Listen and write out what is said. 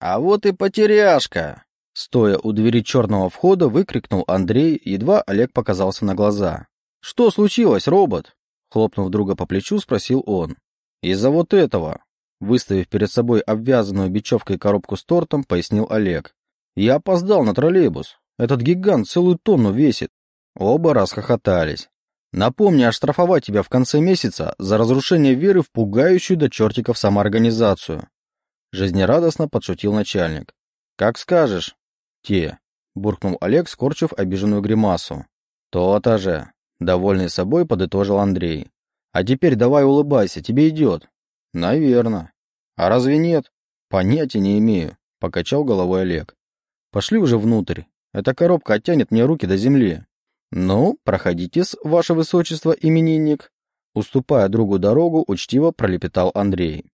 А вот и потеряшка!» Стоя у двери черного входа, выкрикнул Андрей, едва Олег показался на глаза. «Что случилось, робот?» Хлопнув друга по плечу, спросил он. «Из-за вот этого!» Выставив перед собой обвязанную бечевкой коробку с тортом, пояснил Олег. «Я опоздал на троллейбус. Этот гигант целую тонну весит». Оба расхохотались. «Напомни оштрафовать тебя в конце месяца за разрушение веры в пугающую до чертиков самоорганизацию». Жизнерадостно подшутил начальник. «Как скажешь». «Те», — буркнул Олег, скорчив обиженную гримасу. «То-то же», — довольный собой подытожил Андрей. «А теперь давай улыбайся, тебе идет». «Наверно». «А разве нет?» «Понятия не имею», — покачал головой Олег. «Пошли уже внутрь. Эта коробка оттянет мне руки до земли». «Ну, проходите-с, ваше высочество, именинник», уступая другу дорогу, учтиво пролепетал Андрей.